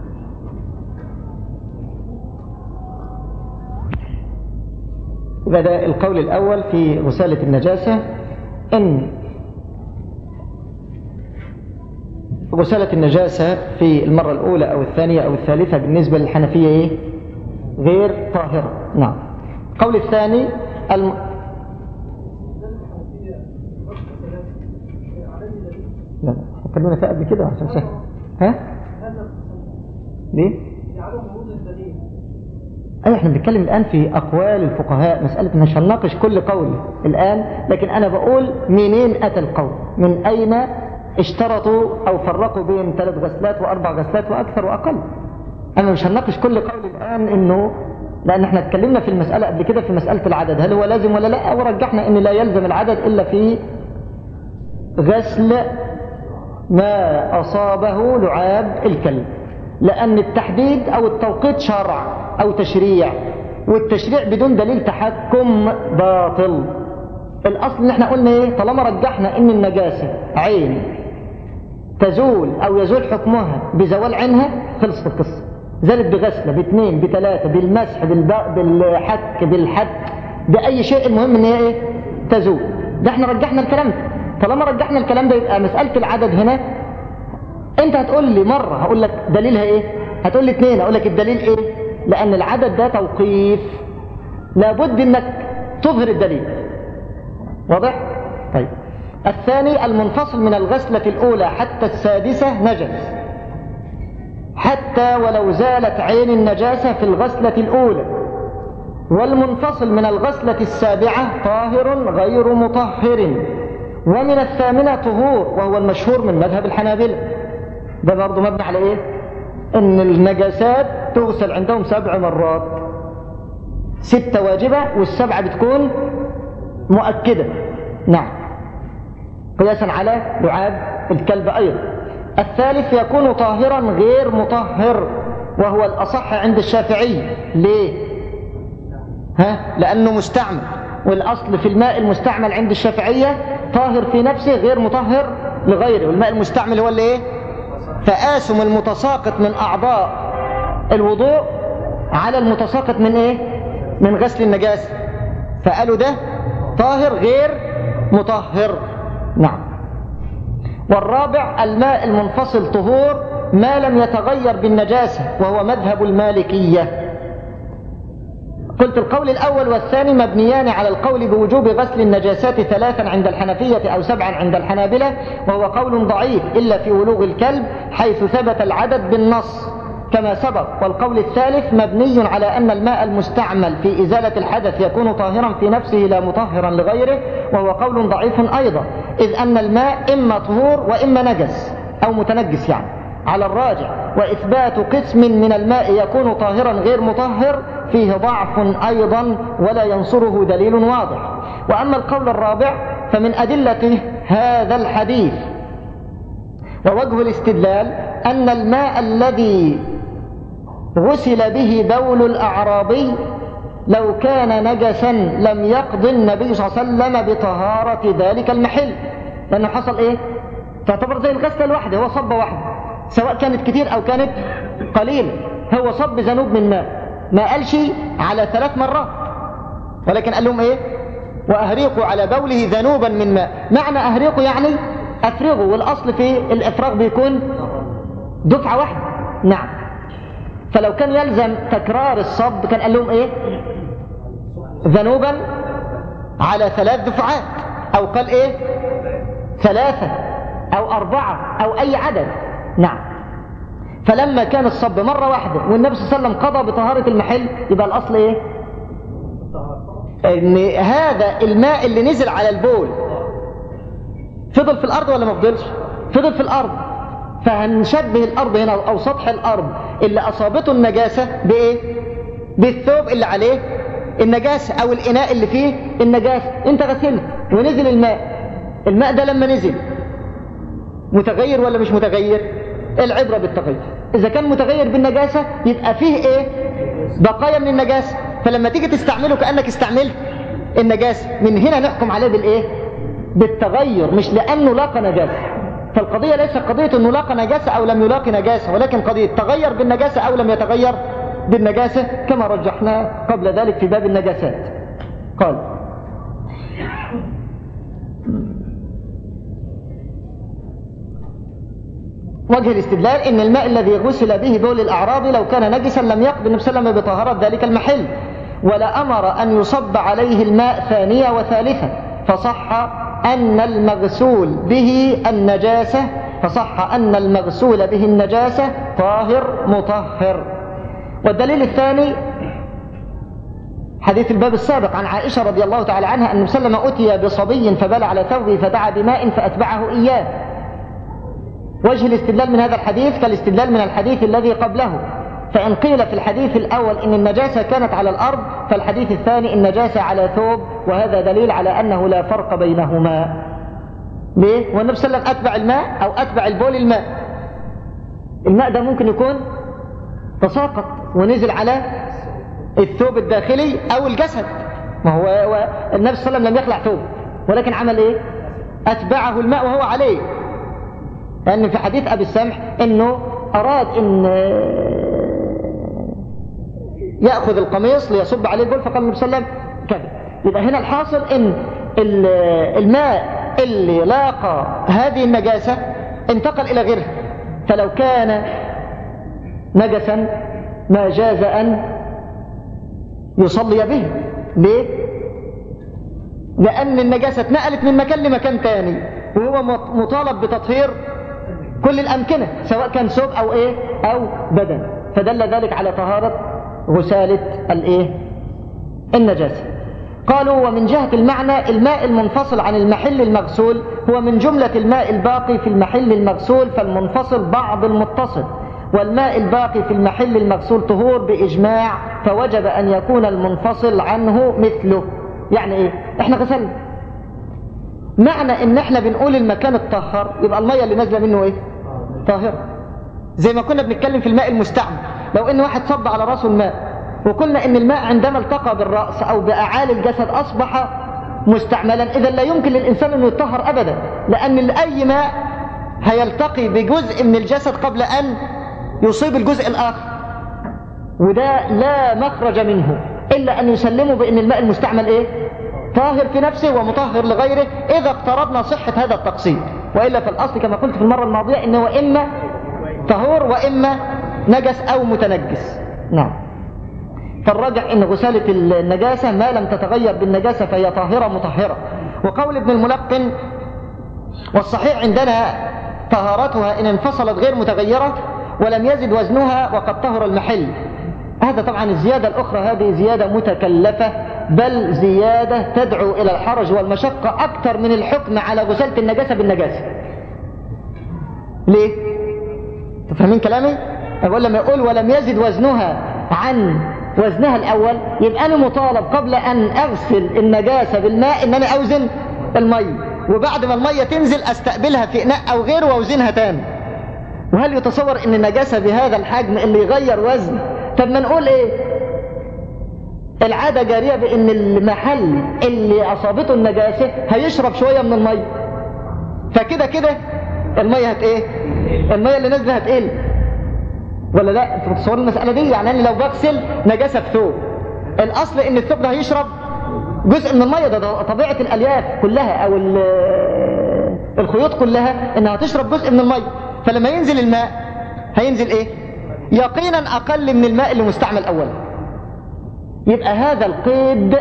يبقى ده القول الأول في غسالة النجاسة إن غسالة النجاسة في المرة الأولى أو الثانية أو الثالثة بالنسبة للحنفية إيه؟ غير طاهرة نعم القول الثاني الم... لا لا خلونا في قبل كده عشان سهل ها؟ ليه؟ أي إحنا بنتكلم الآن في أقوال الفقهاء مسألة مش هنناقش كل قول الآن لكن أنا بقول منين أتى القول من أين اشترطوا أو فرقوا بين ثلاث غسلات وأربع غسلات وأكثر وأقل. أنا مش هنناقش كل قول الآن إنه لأن إحنا اتكلمنا في المسألة قبل كده في مسألة العدد. هل هو لازم ولا لا؟ ورجحنا إن لا يلزم العدد إلا في غسل ما أصابه لعاب الكلب. لأن التحديد أو التوقيت شرع أو تشريع والتشريع بدون دليل تحكم باطل. الأصل إن إحنا قلنا إيه؟ طالما رجحنا إن النجاسة عين تزول أو يزول حكمها بزوال عينها خلصت القصة. زالت بغسلة باثنين بثلاثة بالمسح بالحك بالحد. بأي شيء المهم إن هي إيه؟ تزول. ده إحنا رجحنا الكلام ده. طالما رجحنا الكلام ده يبقى مسألة العدد هنا. أنت هتقول لي مرة هقول لك دليلها إيه؟ هتقول لي اثنين هقول لك الدليل إيه؟ لأن العدد ده توقيف. لابد إنك تظهر الدليل. واضح؟ طيب. الثاني المنفصل من الغسلة الأولى حتى السادسة نجس. حتى ولو زالت عين النجاسة في الغسلة الأولى. والمنفصل من الغسلة السابعة طاهر غير مطهر. ومن الثامنة طهور وهو المشهور من مذهب الحنابلة. ده برضه مبني على إيه؟ إن النجاسات تغسل عندهم سبع مرات. ستة واجبة والسبعة بتكون مؤكدة. نعم. قياسا على لعاب الكلب أيضا. الثالث يكون طاهرا غير مطهر وهو الأصح عند الشافعي. ليه؟ ها؟ لأنه مستعمل. والأصل في الماء المستعمل عند الشافعية طاهر في نفسه غير مطهر لغيره. والماء المستعمل هو اللي إيه؟ فآسم المتساقط من أعضاء الوضوء على المتساقط من إيه؟ من غسل النجاسة. فقالوا ده طاهر غير مطهر. نعم. والرابع الماء المنفصل طهور ما لم يتغير بالنجاسة وهو مذهب المالكية. قلت القول الأول والثاني مبنيان على القول بوجوب غسل النجاسات ثلاثا عند الحنفية أو سبعا عند الحنابلة وهو قول ضعيف إلا في ولوغ الكلب حيث ثبت العدد بالنص. كما سبق والقول الثالث مبني على أن الماء المستعمل في إزالة الحدث يكون طاهرا في نفسه لا مطهرا لغيره وهو قول ضعيف أيضا إذ أن الماء إما طهور وإما نجس أو متنجس يعني. على الراجع وإثبات قسم من الماء يكون طاهرا غير مطهر فيه ضعف أيضا ولا ينصره دليل واضح. وأما القول الرابع فمن أدلة هذا الحديث ووجه الاستدلال أن الماء الذي غسل به بول الأعرابي لو كان نجسا لم يقض النبي صلى الله عليه وسلم بطهارة ذلك المحل. لأنه حصل إيه؟ تعتبر زي الغسلة الواحدة هو صب واحدة سواء كانت كتير أو كانت قليلة هو صب ذنوب من ماء ما قالش على ثلاث مرات. ولكن قال لهم إيه؟ وأهريقوا على بوله ذنوبا من ماء معنى أهريقوا يعني أفرغوا والأصل في الإفراغ بيكون دفعة واحدة. نعم. فلو كان يلزم تكرار الصب كان قال لهم إيه؟ ذنوبا على ثلاث دفعات. أو قال إيه؟ ثلاثة أو أربعة أو أي عدد. نعم. فلما كان الصب مرة واحدة والنبي صلى الله عليه وسلم قضى بطهارة المحل يبقى الأصل إيه؟ إن هذا الماء اللي نزل على البول فضل في الأرض ولا ما فضلش؟ فضل في الأرض. فهنشبه الأرض هنا أو سطح الأرض اللي أصابته النجاسة بإيه؟ بالثوب اللي عليه النجاسة أو الإناء اللي فيه النجاسة. أنت غسلت ونزل الماء. الماء ده لما نزل متغير ولا مش متغير؟ العبرة بالتغير. إذا كان متغير بالنجاسة يبقى فيه إيه؟ بقايا من النجاسة. فلما تيجي تستعمله كأنك استعملت النجاسة. من هنا نحكم عليه بالإيه؟ بالتغير مش لأنه لاقى نجاسة. فالقضية ليست قضية إنه لاقى نجاسة أو لم يلاقي نجاسة ولكن قضية تغير بالنجاسة أو لم يتغير بالنجاسة كما رجحناه قبل ذلك في باب النجاسات. قال وجه الاستدلال إن الماء الذي غسل به بول الأعراض لو كان نجسا لم يقبل النبي صلى الله عليه وسلم بطهارة ذلك المحل ولا أمر أن يصب عليه الماء ثانية وثالثة. فصح أن المغسول به النجاسة فصح أن المغسول به النجاسة طاهر مطهر. والدليل الثاني حديث الباب السابق عن عائشة رضي الله تعالى عنها أن وسلم أتي بصبي فبل على ثوبه فدعا بماء فأتبعه إياه. وجه الاستدلال من هذا الحديث كالاستدلال من الحديث الذي قبله. فإن قيل في الحديث الأول إن النجاسة كانت على الأرض فالحديث الثاني النجاسة على ثوب وهذا دليل على أنه لا فرق بينهما. ليه؟ والنبي صلى الله عليه وسلم أتبع الماء أو أتبع البول الماء. الماء ده ممكن يكون تساقط ونزل على الثوب الداخلي أو الجسد. ما هو النبي صلى الله عليه وسلم لم يخلع ثوب ولكن عمل إيه؟ أتبعه الماء وهو عليه. لأن في حديث أبي السمح أنه أراد أن يأخذ القميص ليصب عليه البول فقال النبي صلى الله عليه وسلم كذا يبقى هنا الحاصل أن الماء اللي لاقى هذه النجاسة انتقل إلى غيرها. فلو كان نجسا ما جاز أن يصلي به. ليه؟ لأن النجاسة اتنقلت من مكان لمكان تاني. وهو مطالب بتطهير كل الأمكنة سواء كان ثوب أو إيه؟ أو بدن. فدل ذلك على طهارة غسالة الإيه؟ النجاسة. قالوا ومن جهة المعنى الماء المنفصل عن المحل المغسول هو من جملة الماء الباقي في المحل المغسول فالمنفصل بعض المتصل. والماء الباقي في المحل المغسول طهور بإجماع فوجب أن يكون المنفصل عنه مثله. يعني إيه؟ إحنا غسلنا. معنى إن إحنا بنقول المكان الطهر يبقى المية اللي نازلة منه إيه؟ طاهرة. زي ما كنا بنتكلم في الماء المستعمل. لو إن واحد صب على رأسه الماء وقلنا إن الماء عندما التقى بالرأس أو بأعالي الجسد أصبح مستعملا إذا لا يمكن للإنسان أنه يطهر أبدا لأن أي ماء هيلتقي بجزء من الجسد قبل أن يصيب الجزء الآخر. وده لا مخرج منه إلا أن يسلموا بأن الماء المستعمل إيه؟ طاهر في نفسه ومطهر لغيره إذا اقتربنا صحة هذا التقسيم وإلا في الأصل كما قلت في المرة الماضية إنه إما طهور وإما نجس أو متنجس. نعم. فالراجح إن غسالة النجاسة ما لم تتغير بالنجاسة فهي طاهرة مطهرة. وقول ابن الملقن والصحيح عندنا طهارتها إن انفصلت غير متغيرة ولم يزد وزنها وقد طهر المحل. هذا طبعا الزيادة الأخرى هذه زيادة متكلفة بل زيادة تدعو إلى الحرج والمشقة أكثر من الحكم على غسالة النجاسة بالنجاسة. ليه؟ تفهمين كلامي؟ أقول لما يقول ولم يزد وزنها عن وزنها الأول يبقى أنا مطالب قبل أن أغسل النجاسة بالماء أن أنا أوزن المية وبعد ما المية تنزل أستقبلها في إناء أو غيره وأوزنها تاني. وهل يتصور أن النجاسة بهذا الحجم اللي يغير وزن؟ طب ما نقول إيه؟ العادة جارية بأن المحل اللي أصابته النجاسة هيشرب شوية من المية فكده كده المية هت إيه المية اللي نازلة هتقل. ولا لا؟ بتصوروا المسألة دي؟ يعني أنا لو بغسل نجاسة ثوب الأصل إن الثوب ده هيشرب جزء من المية ده, طبيعة الألياف كلها أو الخيوط كلها إنها تشرب جزء من المية. فلما ينزل الماء هينزل إيه؟ يقينا أقل من الماء اللي مستعمل أولا. يبقى هذا القيد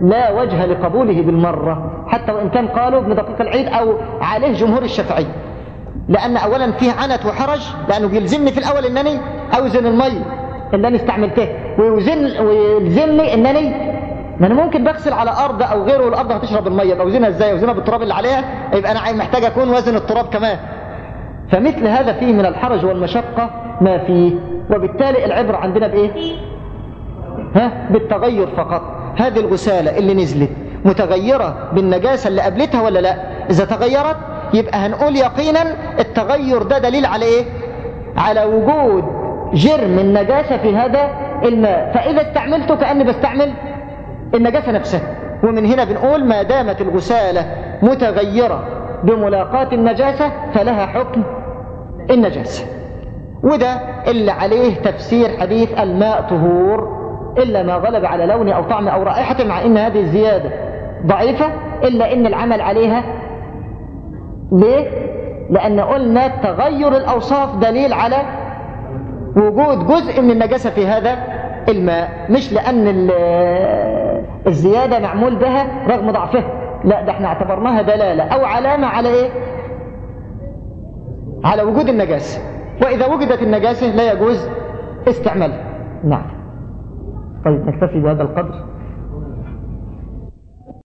لا وجه لقبوله بالمرة. حتى وإن كان قالوا ابن دقيق العيد أو عليه جمهور الشافعي. لأن أولا فيه عنت وحرج لأنه بيلزمني في الأول أنني أوزن المية اللي أنا استعملته ويوزن ويلزمني أنني ما أنا ممكن بغسل على أرض أو غيره والأرض هتشرب المية أوزنها إزاي؟ أوزنها بالتراب اللي عليها؟ يبقى أنا محتاج أكون وزن التراب كمان. فمثل هذا فيه من الحرج والمشقة ما فيه وبالتالي العبرة عندنا بإيه؟ ها؟ بالتغير فقط. هذه الغسالة اللي نزلت متغيرة بالنجاسة اللي قبلتها ولا لا؟ إذا تغيرت يبقى هنقول يقينا التغير ده دليل على إيه؟ على وجود جرم النجاسة في هذا الماء فإذا استعملته كأني بستعمل النجاسة نفسها. ومن هنا بنقول ما دامت الغسالة متغيرة بملاقاة النجاسة فلها حكم النجاسة. وده اللي عليه تفسير حديث الماء طهور إلا ما غلب على لون أو طعم أو رائحة مع إن هذه الزيادة ضعيفة إلا إن العمل عليها ليه؟ لأن قلنا تغير الأوصاف دليل على وجود جزء من النجاسة في هذا الماء مش لأن الزيادة معمول بها رغم ضعفها. لا ده إحنا اعتبرناها دلالة أو علامة على إيه؟ على وجود النجاسة. وإذا وجدت النجاسة لا يجوز استعمالها. نعم. طيب نكتفي بهذا القدر.